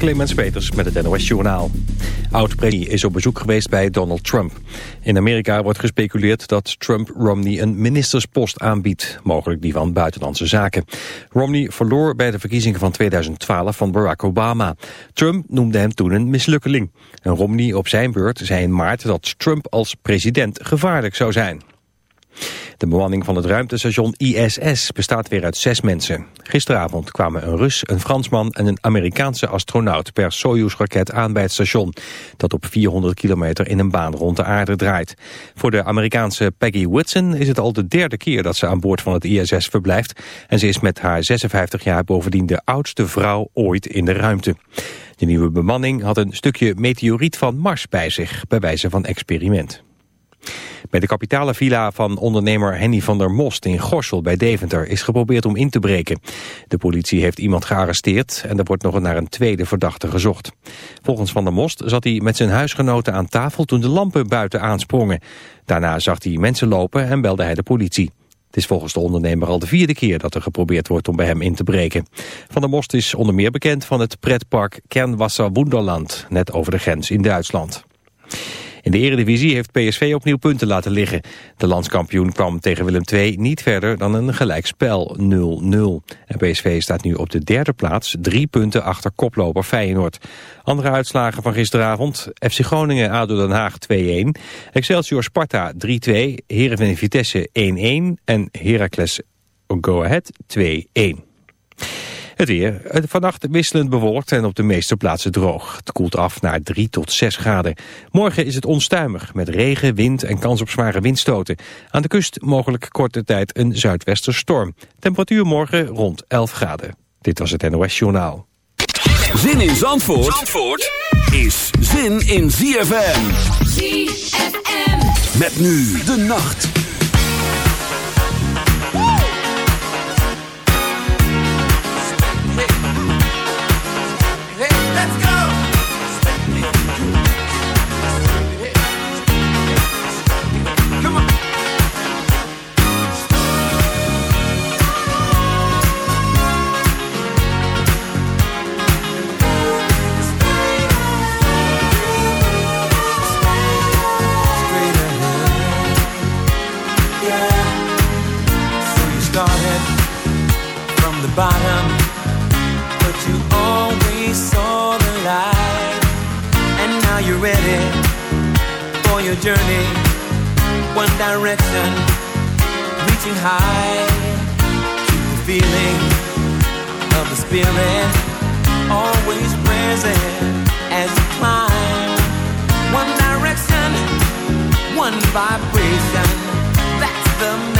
Clemens Peters met het NOS Journaal. Oud-premier is op bezoek geweest bij Donald Trump. In Amerika wordt gespeculeerd dat Trump Romney een ministerspost aanbiedt, mogelijk die van Buitenlandse Zaken. Romney verloor bij de verkiezingen van 2012 van Barack Obama. Trump noemde hem toen een mislukkeling. En Romney op zijn beurt zei in maart dat Trump als president gevaarlijk zou zijn. De bemanning van het ruimtestation ISS bestaat weer uit zes mensen. Gisteravond kwamen een Rus, een Fransman en een Amerikaanse astronaut per Soyuz-raket aan bij het station, dat op 400 kilometer in een baan rond de aarde draait. Voor de Amerikaanse Peggy Whitson is het al de derde keer dat ze aan boord van het ISS verblijft en ze is met haar 56 jaar bovendien de oudste vrouw ooit in de ruimte. De nieuwe bemanning had een stukje meteoriet van Mars bij zich, bij wijze van experiment. Bij de kapitale villa van ondernemer Henny van der Most in Gorssel bij Deventer is geprobeerd om in te breken. De politie heeft iemand gearresteerd en er wordt nog naar een tweede verdachte gezocht. Volgens Van der Most zat hij met zijn huisgenoten aan tafel toen de lampen buiten aansprongen. Daarna zag hij mensen lopen en belde hij de politie. Het is volgens de ondernemer al de vierde keer dat er geprobeerd wordt om bij hem in te breken. Van der Most is onder meer bekend van het pretpark Kernwasser Wunderland, net over de grens in Duitsland. In de eredivisie heeft PSV opnieuw punten laten liggen. De landskampioen kwam tegen Willem II niet verder dan een gelijkspel 0-0. En PSV staat nu op de derde plaats, drie punten achter koploper Feyenoord. Andere uitslagen van gisteravond, FC Groningen ADO Den Haag 2-1, Excelsior Sparta 3-2, Heerenveen Vitesse 1-1 en Heracles Go Ahead 2-1. Het weer. Vannacht wisselend bewolkt en op de meeste plaatsen droog. Het koelt af naar 3 tot 6 graden. Morgen is het onstuimig met regen, wind en kans op zware windstoten. Aan de kust mogelijk korte tijd een zuidwesterstorm. Temperatuur morgen rond 11 graden. Dit was het NOS Journaal. Zin in Zandvoort, Zandvoort is zin in ZFM. ZFM. Met nu de nacht. Journey. One direction, reaching high. Keep the feeling of the spirit always present as you climb. One direction, one vibration. That's the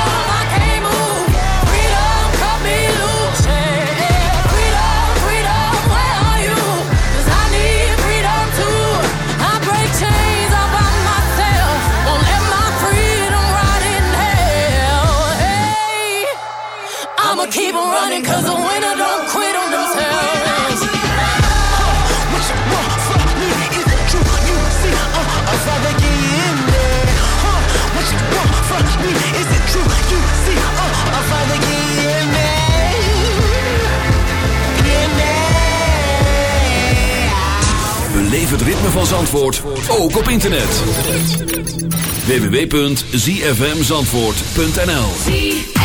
keep on running cause the winner don't quit on themselves. Is it true? Is true? Het ritme van Zandvoort ook op internet. www.zfmzandvoort.nl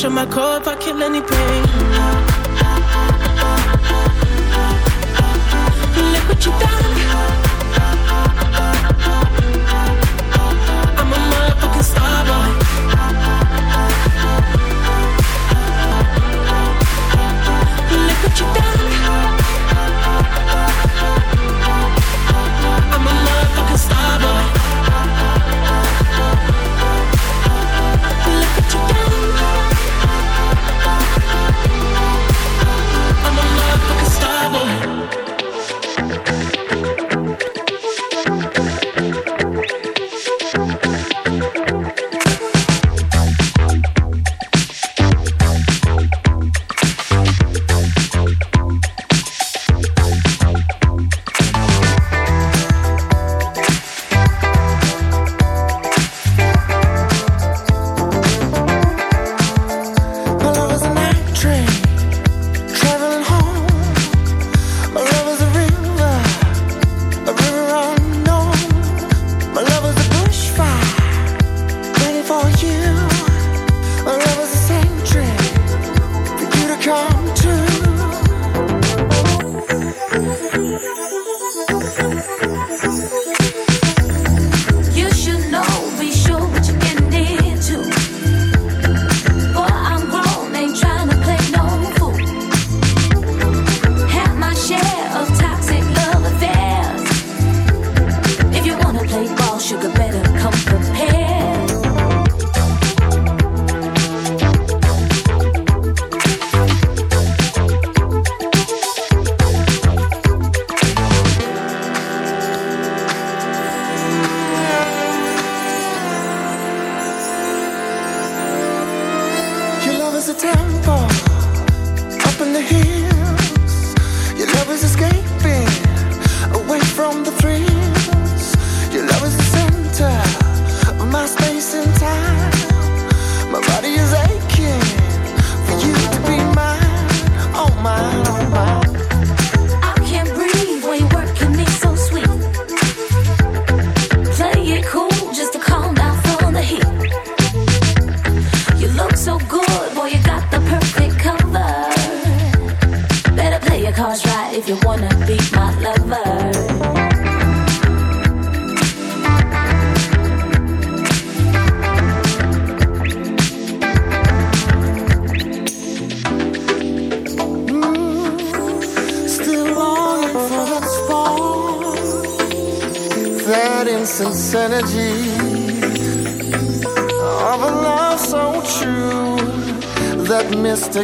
Switch on my if I kill any pain.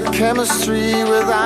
chemistry without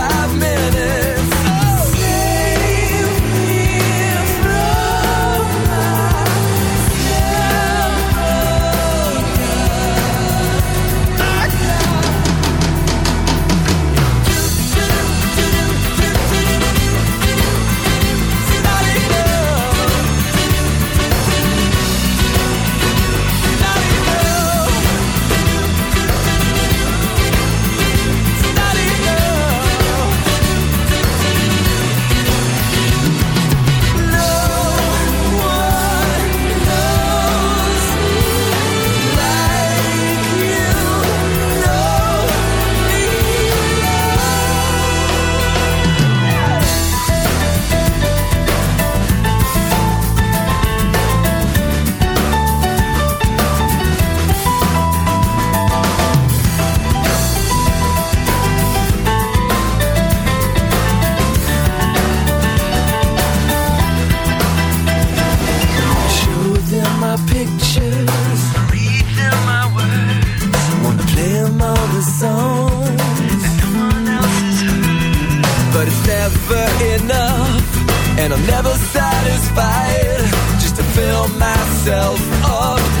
myself up,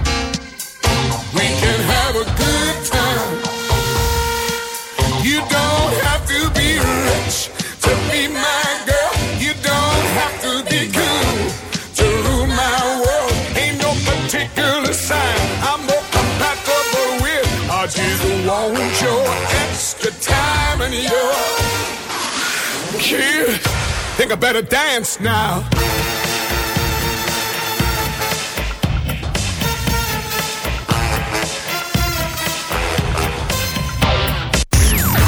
Want your extra time and your kid. Think I better dance now.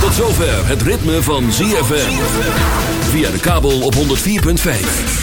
Tot zover het ritme van ZFM. Via de kabel op 104.5.